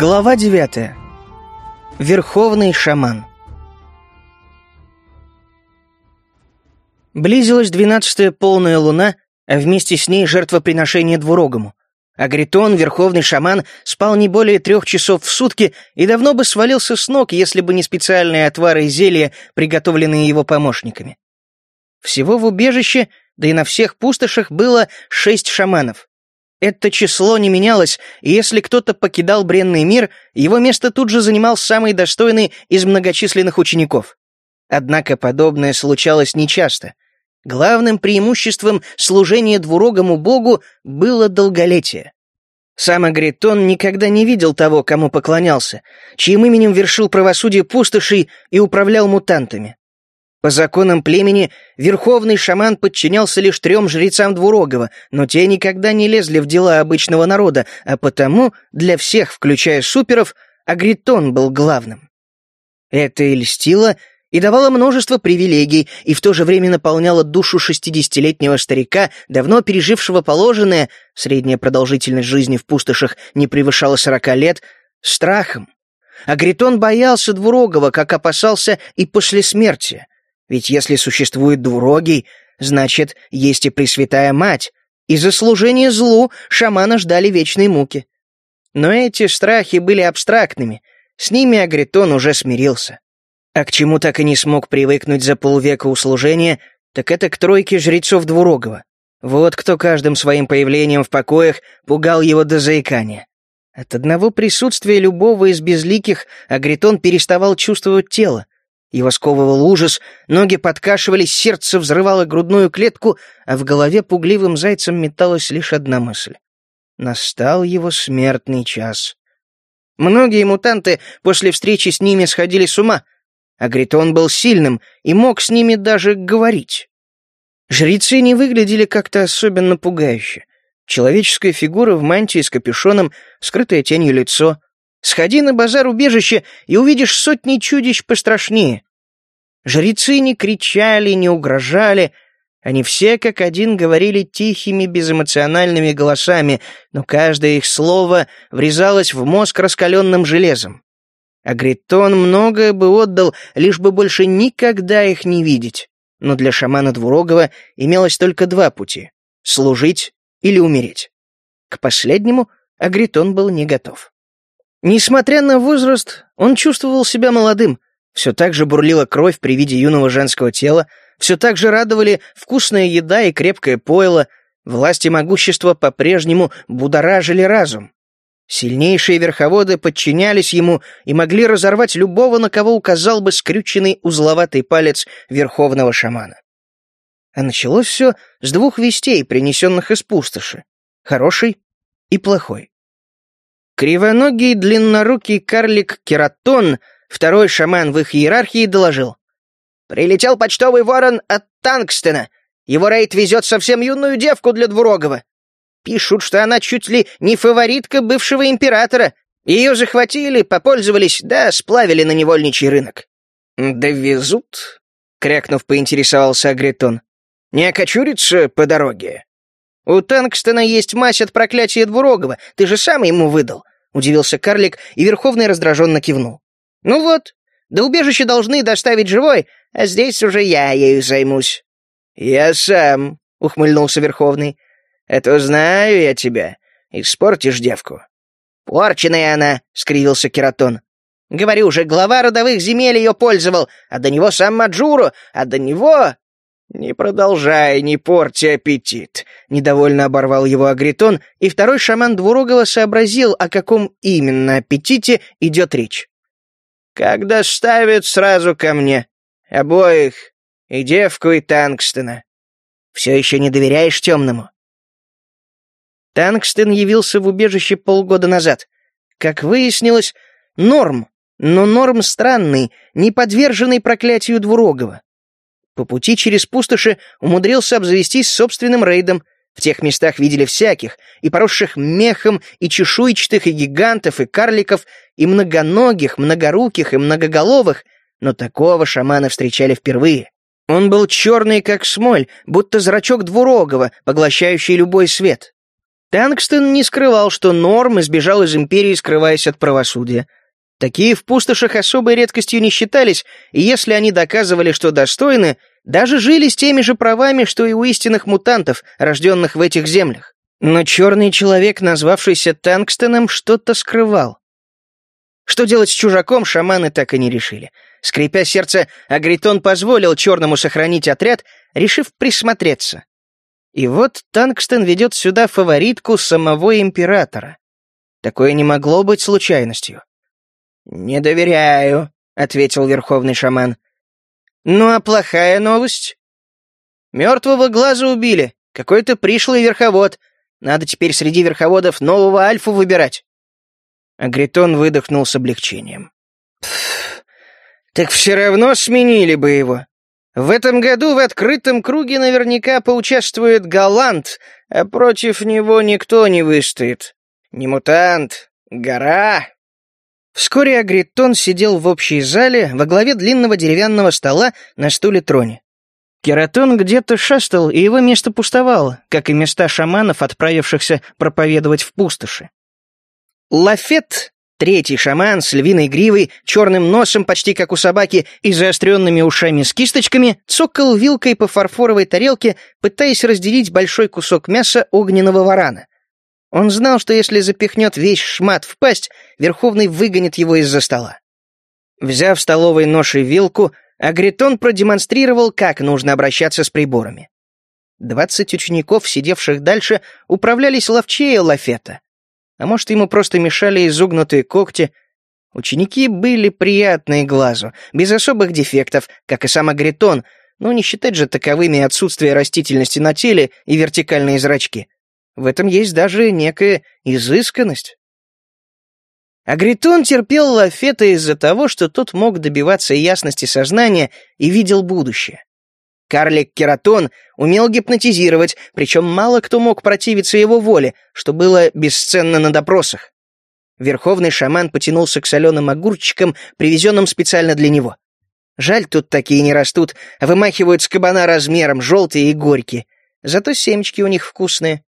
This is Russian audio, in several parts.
Глава 9. Верховный шаман. Близилась двенадцатая полная луна, а вместе с ней жертвоприношение двурогому. Агритон, верховный шаман, спал не более трех часов в сутки и давно бы свалился с ног, если бы не специальные отвары и зелья, приготовленные его помощниками. Всего в убежище, да и на всех пустошах было шесть шаманов. Это число не менялось, и если кто-то покидал бренный мир, его место тут же занимал самый достойный из многочисленных учеников. Однако подобное случалось нечасто. Главным преимуществом служения двурогому богу было долголетие. Сам Агритон никогда не видел того, кому поклонялся, чьим именем вершил правосудие пустошей и управлял мутантами. По законам племени верховный шаман подчинялся лишь трем жрецам Двурогова, но те никогда не лезли в дела обычного народа, а потому для всех, включая суперов, Агритон был главным. Это и льстило, и давало множество привилегий, и в то же время наполняло душу шестидесятилетнего старика, давно пережившего положенное, средняя продолжительность жизни в пустошах не превышала сорока лет, страхом. Агритон боялся Двурогова, как опасался и после смерти. Ведь если существует двурогий, значит, есть и Пресвятая Мать, и за служение злу шамана ждали вечной муки. Но эти страхи были абстрактными, с ними Агритон уже смирился. А к чему так и не смог привыкнуть за полвека услужения, так это к тройке жрецов Двурогова. Вот кто каждым своим появлением в покоях пугал его до заикания. От одного присутствия любого из безликих Агритон переставал чувствовать тело, его сковывал ужас, ноги подкашивались, сердце взрывало грудную клетку, а в голове пугливым зайцем металась лишь одна мысль. Настал его смертный час. Многие мутанты после встречи с ними сходили с ума. Агритон был сильным и мог с ними даже говорить. Жрецы не выглядели как-то особенно пугающе. Человеческая фигура в мантии с капюшоном, скрытое тенью лицо — Сходи на базар-убежище и увидишь сотни чудищ пострашнее. Жрецы не кричали, не угрожали. Они все как один говорили тихими, безэмоциональными голосами, но каждое их слово врезалось в мозг раскаленным железом. Агритон многое бы отдал, лишь бы больше никогда их не видеть. Но для шамана Двурогова имелось только два пути — служить или умереть. К последнему Агритон был не готов. Несмотря на возраст, он чувствовал себя молодым. Все так же бурлила кровь при виде юного женского тела, все так же радовали вкусная еда и крепкое пойло, власть и могущество по-прежнему будоражили разум. Сильнейшие верховоды подчинялись ему и могли разорвать любого, на кого указал бы скрюченный узловатый палец верховного шамана. А началось все с двух вестей, принесенных из пустоши — хороший и плохой. Кривоногий длиннорукий карлик Кератон, второй шаман в их иерархии, доложил. «Прилетел почтовый ворон от Тангстена. Его рейд везет совсем юную девку для Двурогова. Пишут, что она чуть ли не фаворитка бывшего императора. Ее захватили, попользовались, да сплавили на невольничий рынок». «Да везут?» — крякнув, поинтересовался Агретон. «Не окочурится по дороге?» «У Тангстена есть мазь от проклятия Двурогова, ты же сам ему выдал. — удивился карлик, и Верховный раздраженно кивнул. «Ну вот, до убежища должны доставить живой, а здесь уже я ею займусь». «Я сам», — ухмыльнулся Верховный. «Это знаю я тебя. Испортишь девку». «Порченая она», — скривился Кератон. «Говорю уже, глава родовых земель ее пользовал, а до него сам Маджуру, а до него...» «Не продолжай, не порти аппетит», — недовольно оборвал его Агритон, и второй шаман Двурогова сообразил, о каком именно аппетите идет речь. «Когда ставят, сразу ко мне. Обоих. И девку, и Тангстена. Все еще не доверяешь темному?» Тангстен явился в убежище полгода назад. Как выяснилось, норм, но норм странный, не подверженный проклятию Двурогова. По пути через пустоши умудрился обзавестись собственным рейдом. В тех местах видели всяких, и поросших мехом, и чешуйчатых, и гигантов, и карликов, и многоногих, многоруких, и многоголовых, но такого шамана встречали впервые. Он был черный, как смоль, будто зрачок двурогого, поглощающий любой свет. Тангстон не скрывал, что Норм избежал из Империи, скрываясь от правосудия. Такие в пустошах особой редкостью не считались, и если они доказывали, что достойны, даже жили с теми же правами, что и у истинных мутантов, рожденных в этих землях. Но черный человек, назвавшийся Тангстоном, что-то скрывал. Что делать с чужаком, шаманы так и не решили. Скрипя сердце, Агритон позволил черному сохранить отряд, решив присмотреться. И вот Тангстон ведет сюда фаворитку самого императора. Такое не могло быть случайностью. «Не доверяю», — ответил верховный шаман. «Ну а плохая новость?» «Мертвого глаза убили. Какой-то пришлый верховод. Надо теперь среди верховодов нового Альфу выбирать». Агритон выдохнул с облегчением. «Так все равно сменили бы его. В этом году в открытом круге наверняка поучаствует Галант, а против него никто не выстоит. Не мутант, гора. Вскоре Агритон сидел в общей зале во главе длинного деревянного стола на стуле-троне. Кератон где-то шастал, и его место пустовало, как и места шаманов, отправившихся проповедовать в пустоши. Лафет Третий шаман с львиной гривой, черным носом почти как у собаки и заостренными ушами с кисточками цокал вилкой по фарфоровой тарелке, пытаясь разделить большой кусок мяса огненного варана. Он знал, что если запихнет весь шмат в пасть, Верховный выгонит его из-за стола. Взяв столовой нож и вилку, Агритон продемонстрировал, как нужно обращаться с приборами. Двадцать учеников, сидевших дальше, управлялись ловчее Лафета. А может, ему просто мешали изогнутые когти. Ученики были приятные глазу, без особых дефектов, как и сам Агритон, но не считать же таковыми отсутствие растительности на теле и вертикальные зрачки. В этом есть даже некая изысканность. Агритон терпел Лафета из-за того, что тот мог добиваться ясности сознания и видел будущее. Карлик Кератон умел гипнотизировать, причем мало кто мог противиться его воле, что было бесценно на допросах. Верховный шаман потянулся к соленым огурчикам, привезенным специально для него. Жаль, тут такие не растут, а вымахивают с кабана размером, желтые и горькие. Зато семечки у них вкусные.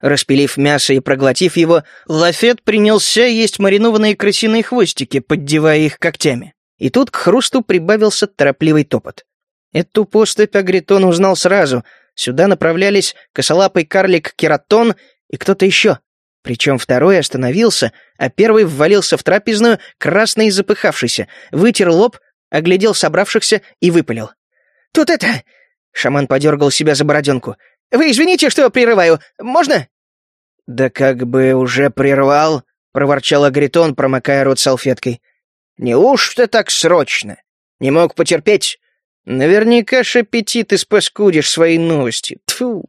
Распилив мясо и проглотив его, Лафет принялся есть маринованные крысиные хвостики, поддевая их когтями. И тут к хрусту прибавился торопливый топот. Эту поступь Агритон узнал сразу. Сюда направлялись косолапый карлик Кератон и кто-то еще. Причем второй остановился, а первый ввалился в трапезную, красный и запыхавшийся, вытер лоб, оглядел собравшихся и выпалил. «Тут это...» — шаман подергал себя за бороденку. «Вы извините, что прерываю. Можно?» «Да как бы уже прервал», — проворчал Агритон, промокая рот салфеткой. «Неужто так срочно? Не мог потерпеть? Наверняка ж аппетит испаскудишь свои новости. Тфу.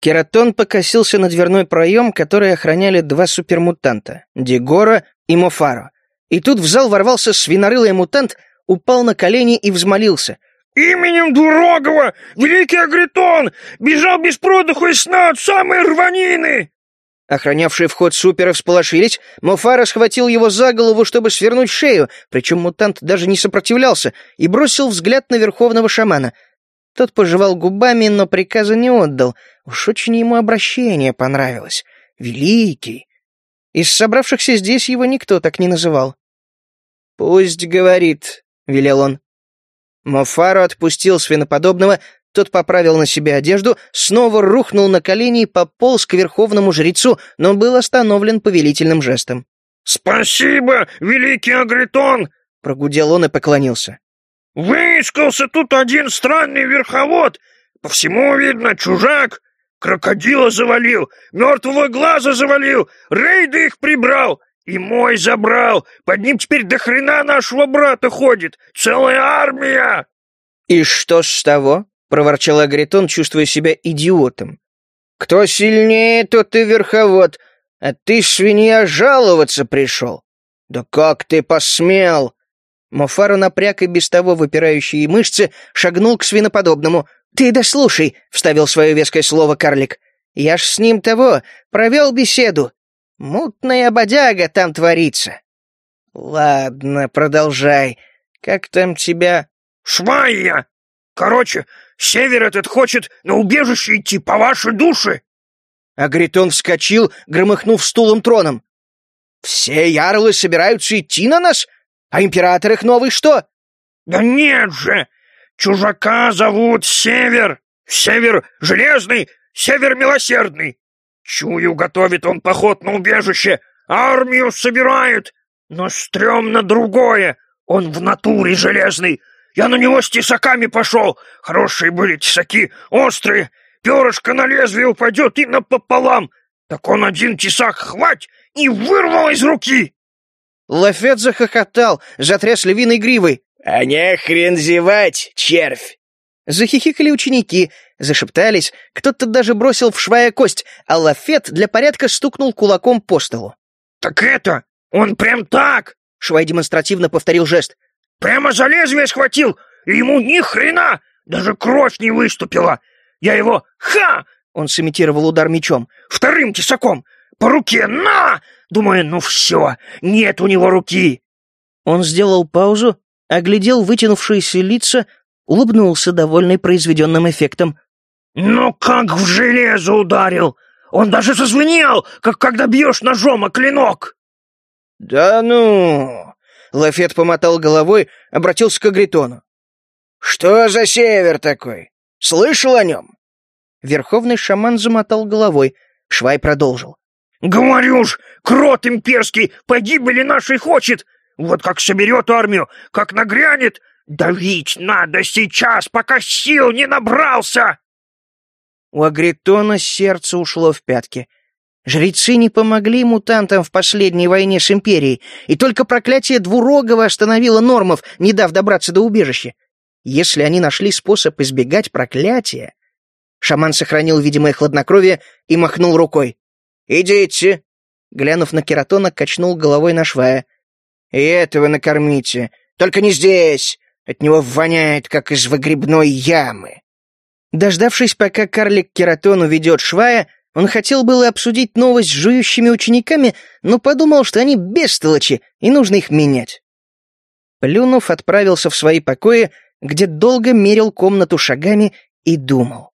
Кератон покосился на дверной проем, который охраняли два супермутанта — Дегора и Мофаро. И тут в зал ворвался свинорылый мутант, упал на колени и взмолился. «Именем Двурогова, великий Агритон, бежал без продыху и сна от самой рванины!» Охранявшие вход суперы всполошились, Мофара схватил его за голову, чтобы свернуть шею, причем мутант даже не сопротивлялся, и бросил взгляд на верховного шамана. Тот пожевал губами, но приказа не отдал. Уж очень ему обращение понравилось. Великий. Из собравшихся здесь его никто так не называл. «Пусть говорит», — велел он. Мофаро отпустил свиноподобного, тот поправил на себе одежду, снова рухнул на колени и пополз к верховному жрецу, но был остановлен повелительным жестом. «Спасибо, великий Агритон!» — прогудел он и поклонился. «Выискался тут один странный верховод. По всему видно, чужак. Крокодила завалил, мертвого глаза завалил, рейды их прибрал. И мой забрал. Под ним теперь до хрена нашего брата ходит. Целая армия!» «И что с того?» проворчал Агритон, чувствуя себя идиотом. «Кто сильнее, тот и верховод, а ты, свинья, жаловаться пришел. Да как ты посмел!» Мофару напряг и без того выпирающие мышцы шагнул к свиноподобному. «Ты дослушай», — вставил свое веское слово карлик. «Я ж с ним того, провел беседу. Мутная бодяга там творится». «Ладно, продолжай. Как там тебя...» Агритон вскочил, громыхнув стулом троном. «Все ярлы собираются идти на нас? А император их новый что?» «Да нет же! Чужака зовут Север! Север Железный, Север Милосердный! Чую, готовит он поход на убежище, армию собирает, но стрёмно другое, он в натуре железный. Я на него с тесаками пошел, хорошие были тесаки, острые, перышко на лезвие упадет и напополам. Так он один тесак хвать и вырвал из руки. Лафет захохотал, затряс львиной гривой. «А не хрен зевать, червь!» Захихикали ученики, зашептались, кто-то даже бросил в швая кость, а Лафет для порядка стукнул кулаком по столу. «Так это, он прям так!» Швай демонстративно повторил жест. «Прямо за лезвие схватил, и ему ни хрена! Даже кровь не выступила! Я его... Ха!» Он сымитировал удар мечом. «Вторым тесаком! По руке! На!» Думаю, ну все, нет у него руки. Он сделал паузу, оглядел вытянувшиеся лица, улыбнулся, довольный произведенным эффектом. «Ну как в железо ударил! Он даже зазвенел, как когда бьешь ножом о клинок!» «Да ну!» — Лафет помотал головой, обратился к Агритону. «Что за север такой? Слышал о нем?» Верховный шаман замотал головой. Швай продолжил. «Говорю ж, крот имперский погибели нашей хочет! Вот как соберет армию, как нагрянет, давить надо сейчас, пока сил не набрался!» У Агритона сердце ушло в пятки. Жрецы не помогли мутантам в последней войне с Империей, и только проклятие Двурогого остановило нормов, не дав добраться до убежища. Если они нашли способ избегать проклятия... Шаман сохранил видимое хладнокровие и махнул рукой. «Идите!» Глянув на кератона, качнул головой на швая. «И этого накормите. Только не здесь. От него воняет, как из выгребной ямы». Дождавшись, пока карлик кератон уведет швая, он хотел было обсудить новость с жующими учениками, но подумал, что они бестолочи, и нужно их менять. Плюнув, отправился в свои покои, где долго мерил комнату шагами и думал.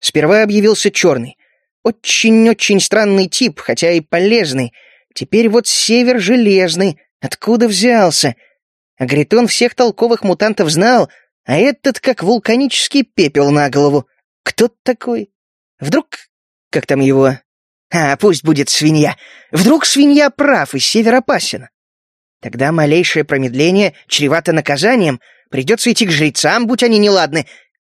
Сперва объявился черный. Очень-очень странный тип, хотя и полезный. Теперь вот север железный. Откуда взялся? Агритон всех толковых мутантов знал, а этот как вулканический пепел на голову. Кто такой? Вдруг... Как там его? А, пусть будет свинья. Вдруг свинья прав, и север опасен. Тогда малейшее промедление чревато наказанием. Придется идти к жрецам, будь они неладны,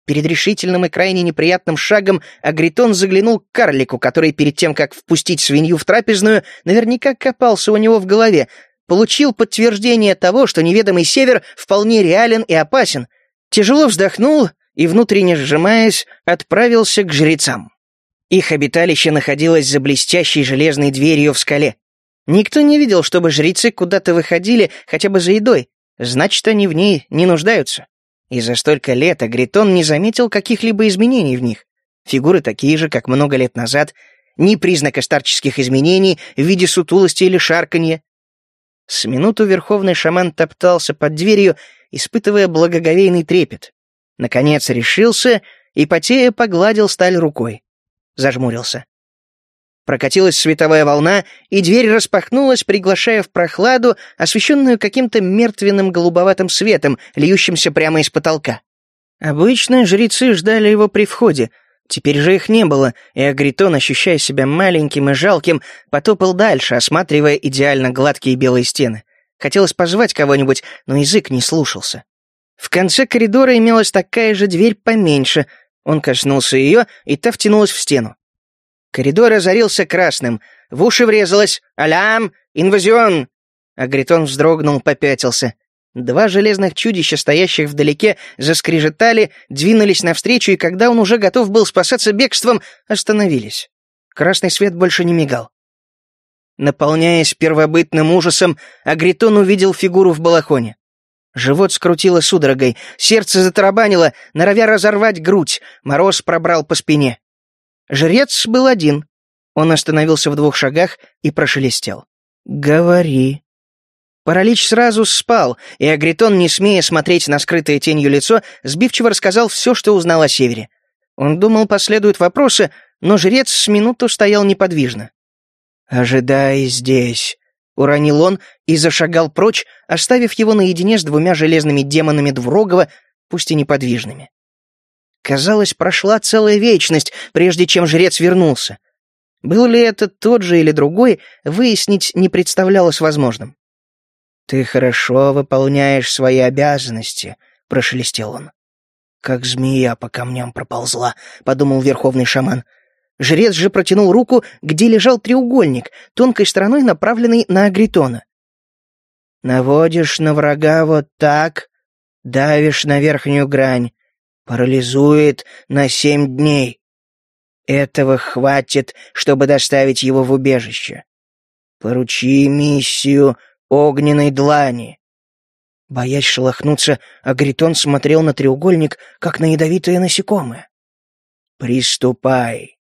Перед решительным и крайне неприятным шагом Агритон заглянул к карлику, который перед тем, как впустить свинью в трапезную, наверняка копался у него в голове, получил подтверждение того, что неведомый север вполне реален и опасен, тяжело вздохнул и, внутренне сжимаясь, отправился к жрецам. Их обиталище находилось за блестящей железной дверью в скале. Никто не видел, чтобы жрецы куда-то выходили хотя бы за едой, значит, они в ней не нуждаются. И за столько лет Агритон не заметил каких-либо изменений в них. Фигуры такие же, как много лет назад, ни признака старческих изменений в виде сутулости или шарканья. С минуту верховный шаман топтался под дверью, испытывая благоговейный трепет. Наконец решился и, потея, погладил сталь рукой. Зажмурился. Прокатилась световая волна, и дверь распахнулась, приглашая в прохладу, освещенную каким-то мертвенным голубоватым светом, льющимся прямо из потолка. Обычно жрецы ждали его при входе, теперь же их не было, и Агритон, ощущая себя маленьким и жалким, потопал дальше, осматривая идеально гладкие белые стены. Хотелось позвать кого-нибудь, но язык не слушался. В конце коридора имелась такая же дверь поменьше. Он коснулся ее, и та втянулась в стену. Коридор озарился красным. В уши врезалось «Алям! Инвазион!» Агритон вздрогнул, попятился. Два железных чудища, стоящих вдалеке, заскрежетали, двинулись навстречу, и когда он уже готов был спасаться бегством, остановились. Красный свет больше не мигал. Наполняясь первобытным ужасом, Агритон увидел фигуру в балахоне. Живот скрутило судорогой, сердце затарабанило, норовя разорвать грудь, мороз пробрал по спине. Жрец был один. Он остановился в двух шагах и прошелестел. «Говори». Паралич сразу спал, и Агритон, не смея смотреть на скрытое тенью лицо, сбивчиво рассказал все, что узнал о Севере. Он думал, последуют вопросы, но жрец с минуту стоял неподвижно. «Ожидай здесь», — уронил он и зашагал прочь, оставив его наедине с двумя железными демонами Двурогова, пусть и неподвижными. Казалось, прошла целая вечность, прежде чем жрец вернулся. Был ли это тот же или другой, выяснить не представлялось возможным. «Ты хорошо выполняешь свои обязанности», — прошелестел он. «Как змея по камням проползла», — подумал верховный шаман. Жрец же протянул руку, где лежал треугольник, тонкой стороной направленный на Агритона. «Наводишь на врага вот так, давишь на верхнюю грань, парализует на семь дней. Этого хватит, чтобы доставить его в убежище. Поручи миссию огненной длани. Боясь шелохнуться, Агритон смотрел на треугольник, как на ядовитое насекомое. «Приступай!»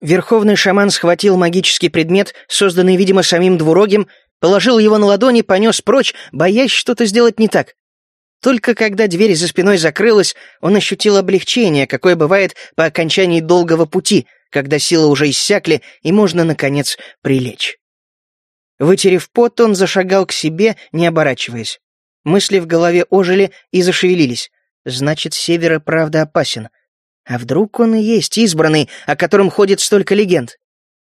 Верховный шаман схватил магический предмет, созданный, видимо, самим двурогим, положил его на ладони, понес прочь, боясь что-то сделать не так. Только когда дверь за спиной закрылась, он ощутил облегчение, какое бывает по окончании долгого пути, когда силы уже иссякли, и можно, наконец, прилечь. Вытерев пот, он зашагал к себе, не оборачиваясь. Мысли в голове ожили и зашевелились. Значит, север и правда опасен. А вдруг он и есть избранный, о котором ходит столько легенд?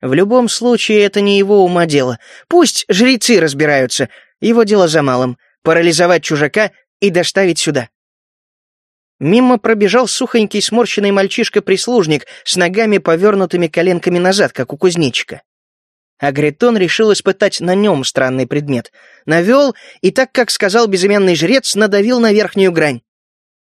В любом случае, это не его ума дело. Пусть жрецы разбираются. Его дело за малым — парализовать чужака и доставить сюда. Мимо пробежал сухонький сморщенный мальчишка-прислужник с ногами, повернутыми коленками назад, как у кузнечика. Агретон решил испытать на нем странный предмет. Навел, и так, как сказал безымянный жрец, надавил на верхнюю грань.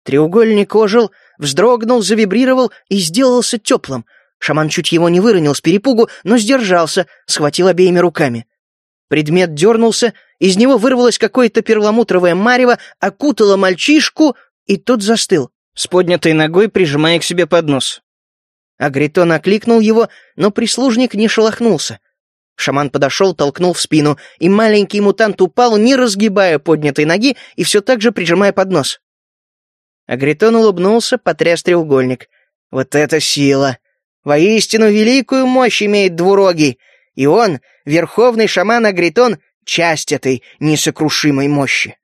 Треугольник ожил, вздрогнул, завибрировал и сделался теплым. Шаман чуть его не выронил с перепугу, но сдержался, схватил обеими руками. Предмет дернулся, из него вырвалось какое-то перламутровое марево, окутало мальчишку, и тот застыл, с поднятой ногой прижимая к себе поднос. Агритон окликнул его, но прислужник не шелохнулся. Шаман подошел, толкнул в спину, и маленький мутант упал, не разгибая поднятой ноги и все так же прижимая под нос. Агритон улыбнулся, потряс треугольник. «Вот это сила! Воистину великую мощь имеет двурогий, и он, верховный шаман Агритон, часть этой несокрушимой мощи».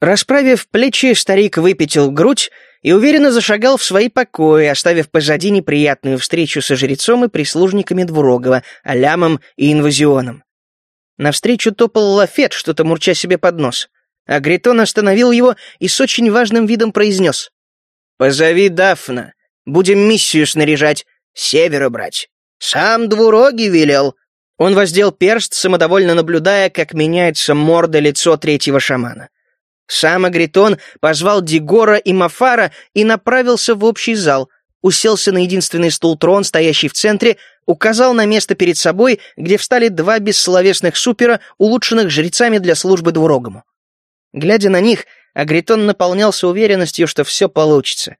Расправив плечи, старик выпятил грудь и уверенно зашагал в свои покои, оставив позади неприятную встречу со жрецом и прислужниками Двурогова, Алямом и Инвазионом. Навстречу топал Лафет, что-то мурча себе под нос. А Гритон остановил его и с очень важным видом произнес. «Позови Дафна. Будем миссию снаряжать, севера брать. Сам Двуроги велел». Он воздел перст, самодовольно наблюдая, как меняется морда лицо третьего шамана. Сам Агритон позвал Дигора и Мафара и направился в общий зал, уселся на единственный стул-трон, стоящий в центре, указал на место перед собой, где встали два бессловесных супера, улучшенных жрецами для службы двурогому. Глядя на них, Агритон наполнялся уверенностью, что все получится.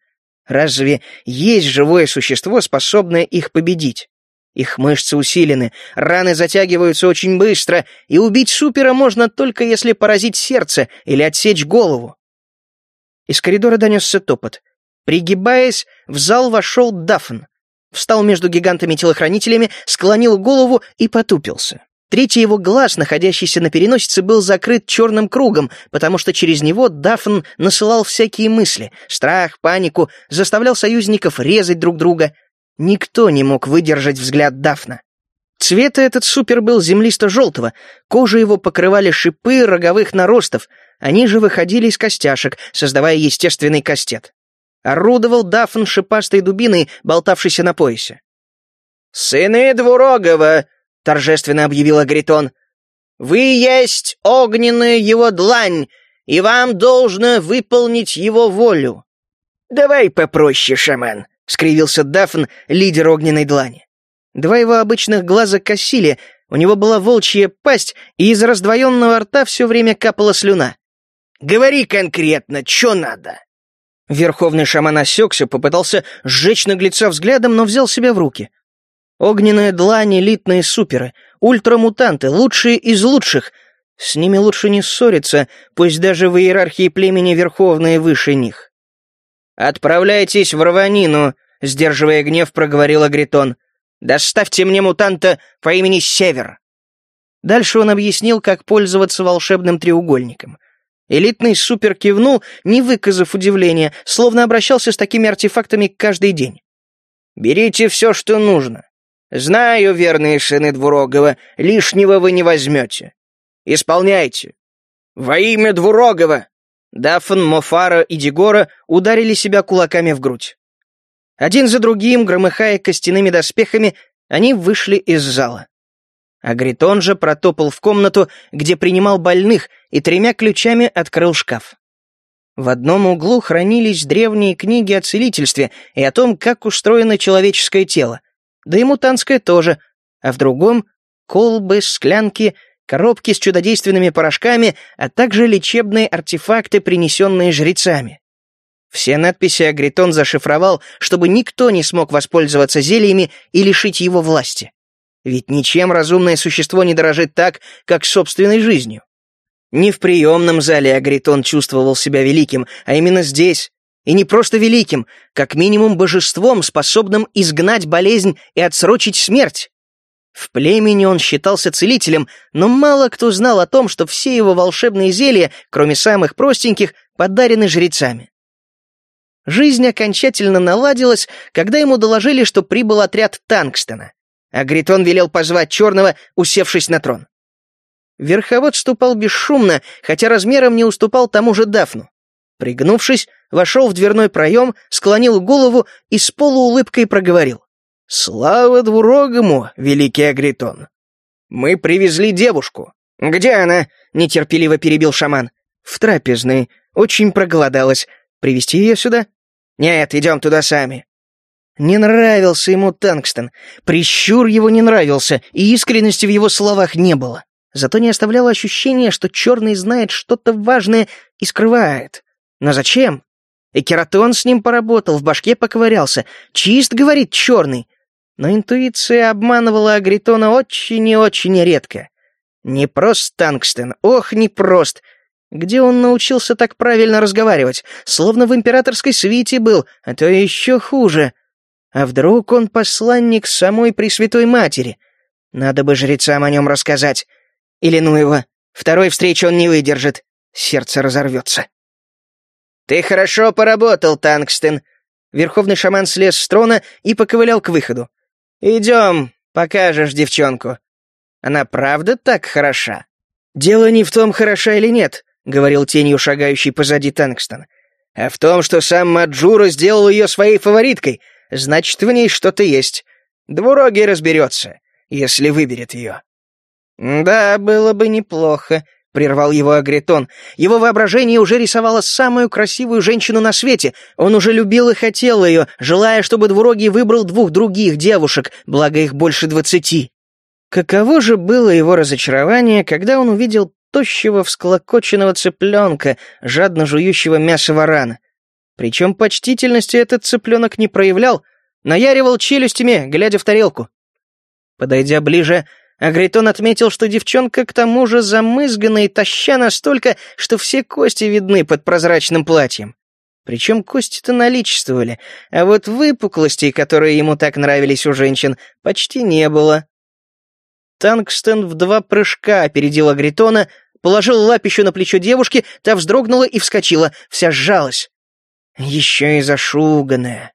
Разве есть живое существо, способное их победить? Их мышцы усилены, раны затягиваются очень быстро, и убить супера можно только если поразить сердце или отсечь голову. Из коридора донесся топот. Пригибаясь, в зал вошел Дафн. Встал между гигантами-телохранителями, склонил голову и потупился. Третий его глаз, находящийся на переносице, был закрыт черным кругом, потому что через него Дафн насылал всякие мысли, страх, панику, заставлял союзников резать друг друга — Никто не мог выдержать взгляд Дафна. Цвета этот супер был землисто-желтого, кожу его покрывали шипы роговых наростов, они же выходили из костяшек, создавая естественный кастет. Орудовал Дафн шипастой дубиной, болтавшейся на поясе. «Сыны Двурогова!» — торжественно объявил Агритон. «Вы есть огненная его длань, и вам должно выполнить его волю». «Давай попроще, шаман», — скривился Дафн, лидер огненной длани. Два его обычных глаза косили, у него была волчья пасть, и из раздвоенного рта все время капала слюна. «Говори конкретно, что надо?» Верховный шаман осекся, попытался сжечь наглеца взглядом, но взял себя в руки. Огненная длань, элитные суперы, ультрамутанты, лучшие из лучших. С ними лучше не ссориться, пусть даже в иерархии племени Верховные выше них. «Отправляйтесь в Раванину», — сдерживая гнев, проговорил Агритон. Доставьте мне мутанта по имени Север». Дальше он объяснил, как пользоваться волшебным треугольником. Элитный супер кивнул, не выказав удивления, словно обращался с такими артефактами каждый день. «Берите все, что нужно. Знаю, верные сыны Двурогова, лишнего вы не возьмете. Исполняйте. Во имя Двурогова!» Дафн, Мофара и Дегора ударили себя кулаками в грудь. Один за другим, громыхая костяными доспехами, они вышли из зала. Агритон же протопал в комнату, где принимал больных, и тремя ключами открыл шкаф. В одном углу хранились древние книги о целительстве и о том, как устроено человеческое тело, да и мутантское тоже, а в другом — колбы, склянки, коробки с чудодейственными порошками, а также лечебные артефакты, принесенные жрецами. Все надписи Агритон зашифровал, чтобы никто не смог воспользоваться зельями и лишить его власти. Ведь ничем разумное существо не дорожит так, как собственной жизнью. Не в приемном зале Агритон чувствовал себя великим, а именно здесь. И не просто великим, как минимум божеством, способным изгнать болезнь и отсрочить смерть. В племени он считался целителем, но мало кто знал о том, что все его волшебные зелья, кроме самых простеньких, подарены жрецами. Жизнь окончательно наладилась, когда ему доложили, что прибыл отряд Танкстона. Агритон велел позвать Черного, усевшись на трон. Верховод ступал бесшумно, хотя размером не уступал тому же Дафну. Пригнувшись, вошел в дверной проем, склонил голову и с полуулыбкой проговорил. «Слава двурогому, великий Агритон! Мы привезли девушку. Где она?» — нетерпеливо перебил шаман. «В трапезной. Очень проголодалась. Привести ее сюда?» «Нет, идем туда сами. Не нравился ему Тангстон. Прищур его не нравился, и искренности в его словах не было. Зато не оставляло ощущения, что Черный знает что-то важное и скрывает. Но зачем? И Кератон с ним поработал, в башке поковырялся. Чист, говорит Черный. Но интуиция обманывала Агритона очень и очень редко. Не прост Тангстен, ох, не прост. Где он научился так правильно разговаривать? Словно в императорской свите был, а то еще хуже — а вдруг он посланник самой Пресвятой Матери? Надо бы жрецам о нем рассказать. Или ну его, второй встречи он не выдержит. Сердце разорвется. «Ты хорошо поработал, Тангстен!» Верховный шаман слез с трона и поковылял к выходу. «Идем, покажешь девчонку. Она правда так хороша?» «Дело не в том, хороша или нет», — говорил тенью шагающий позади Тангстон, «а в том, что сам Маджура сделал ее своей фавориткой, значит, в ней что-то есть. Двурогий разберется, если выберет ее». «Да, было бы неплохо», — прервал его Агритон. Его воображение уже рисовало самую красивую женщину на свете. Он уже любил и хотел ее, желая, чтобы Двурогий выбрал двух других девушек, благо их больше двадцати. Каково же было его разочарование, когда он увидел тощего всклокоченного цыпленка, жадно жующего мясо варана. Причем почтительности этот цыпленок не проявлял, наяривал челюстями, глядя в тарелку. Подойдя ближе, Агритон отметил, что девчонка к тому же замызгана и таща настолько, что все кости видны под прозрачным платьем. Причем кости-то наличествовали, а вот выпуклостей, которые ему так нравились у женщин, почти не было. Тангстен в два прыжка опередил Агритона, положил лапищу на плечо девушки, та вздрогнула и вскочила, вся сжалась. Еще и зашуганная.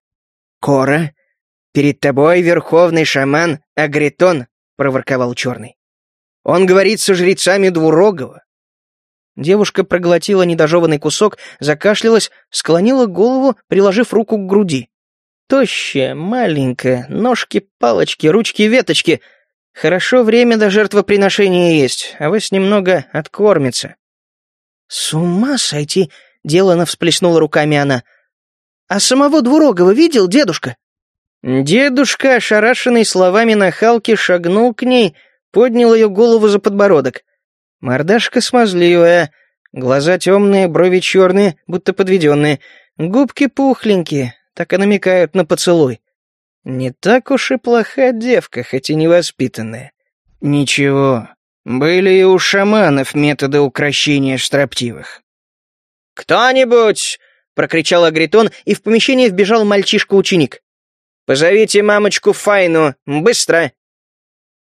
Кора, перед тобой верховный шаман Агритон, проворковал черный. Он говорит со жрецами Двурогова. Девушка проглотила недожеванный кусок, закашлялась, склонила голову, приложив руку к груди. Тощая, маленькая, ножки-палочки, ручки-веточки. Хорошо время до жертвоприношения есть, а вас немного откормится. С ума сойти! Делано всплеснула руками она. «А самого Двурогова видел дедушка?» Дедушка, ошарашенный словами нахалки, шагнул к ней, поднял ее голову за подбородок. Мордашка смазливая, глаза темные, брови черные, будто подведенные, губки пухленькие, так и намекают на поцелуй. Не так уж и плоха девка, хоть и невоспитанная. Ничего, были и у шаманов методы укрощения строптивых. «Кто-нибудь!» — прокричал Агритон, и в помещение вбежал мальчишка-ученик. Позовите мамочку Файну, быстро!»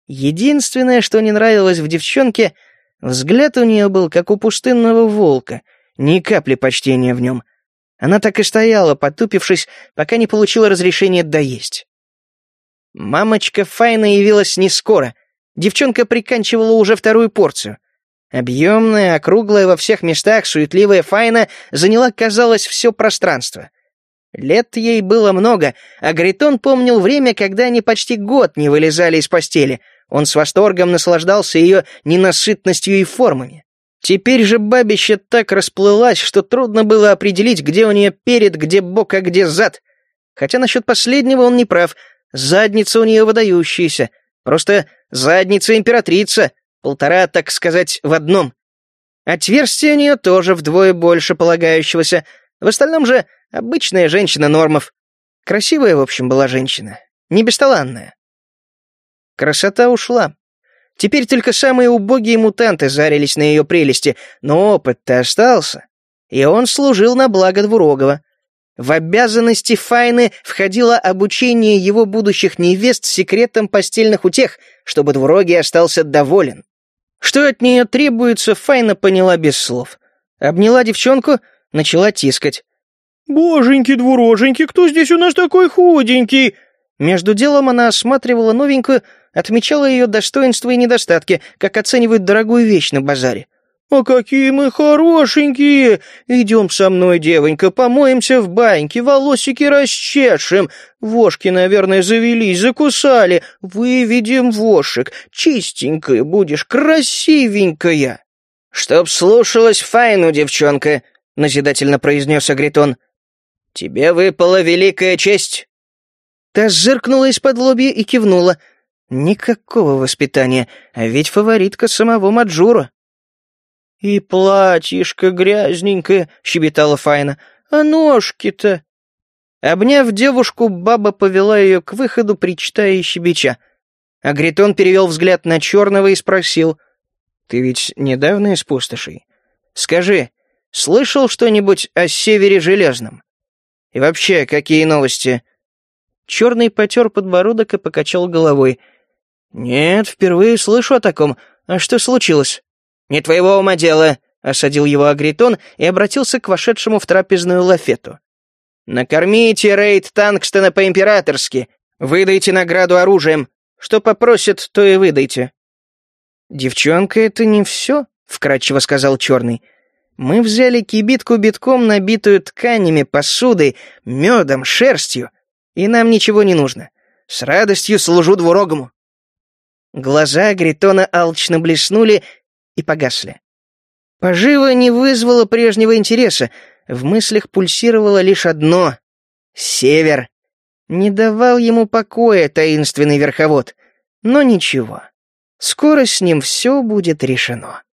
Единственное, что не нравилось в девчонке, взгляд у нее был, как у пустынного волка, ни капли почтения в нем. Она так и стояла, потупившись, пока не получила разрешения доесть. Мамочка Файна явилась не скоро. Девчонка приканчивала уже вторую порцию. Объемная, округлая во всех местах, суетливая Файна заняла, казалось, все пространство. Лет ей было много, а Гритон помнил время, когда они почти год не вылезали из постели. Он с восторгом наслаждался ее ненасытностью и формами. Теперь же бабище так расплылась, что трудно было определить, где у нее перед, где бок, а где зад. Хотя насчет последнего он не прав. Задница у нее выдающаяся. Просто задница императрица, Полтора, так сказать, в одном. Отверстие у нее тоже вдвое больше полагающегося. В остальном же обычная женщина нормов. Красивая, в общем, была женщина. Не бесталанная. Красота ушла. Теперь только самые убогие мутанты зарились на ее прелести, но опыт-то остался. И он служил на благо Двурогова. В обязанности Файны входило обучение его будущих невест секретам постельных утех, чтобы Двурогий остался доволен. Что от нее требуется, Файна поняла без слов. Обняла девчонку, начала тискать. «Боженьки, двуроженьки, кто здесь у нас такой худенький?» Между делом она осматривала новенькую, отмечала ее достоинства и недостатки, как оценивают дорогую вещь на базаре. «А какие мы хорошенькие! Идем со мной, девонька, помоемся в баньке, волосики расчешем. Вошки, наверное, завелись, закусали. Выведем вошек. Чистенькая будешь, красивенькая!» «Чтоб слушалась Файну, девчонка», — назидательно произнес Агритон. «Тебе выпала великая честь». Та зыркнула из-под лобья и кивнула. «Никакого воспитания, а ведь фаворитка самого Маджура». «И платьишко грязненькое», — щебетала Файна. «А ножки-то...» Обняв девушку, баба повела ее к выходу, причитая щебеча. Агритон перевел взгляд на черного и спросил. «Ты ведь недавно из пустошей? Скажи, слышал что-нибудь о Севере Железном? И вообще, какие новости?» Черный потер подбородок и покачал головой. «Нет, впервые слышу о таком. А что случилось?» «Не твоего ума дело», — осадил его Агритон и обратился к вошедшему в трапезную лафету. «Накормите рейд Тангстона по-императорски. Выдайте награду оружием. Что попросят, то и выдайте». «Девчонка, это не все», — вкратчиво сказал Черный. «Мы взяли кибитку битком, набитую тканями, посудой, медом, шерстью, и нам ничего не нужно. С радостью служу двурогому». Глаза Гритона алчно блеснули, и погасли. Пожива не вызвала прежнего интереса, в мыслях пульсировало лишь одно — север. Не давал ему покоя таинственный верховод, но ничего, скоро с ним все будет решено.